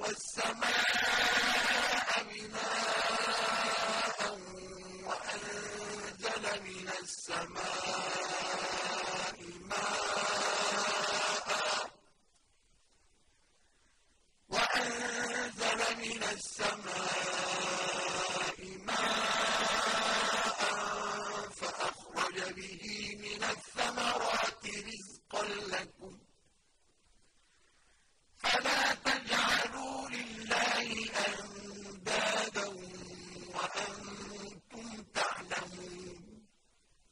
وَالسَّمَاءَ بِنَاءً وَأَنزَلَ مِنَ السَّمَاءِ مَاءً وَأَنزَلَ مِنَ السَّمَاءِ مَاءً فَأَخْرَجَ بِهِ مِنَ أن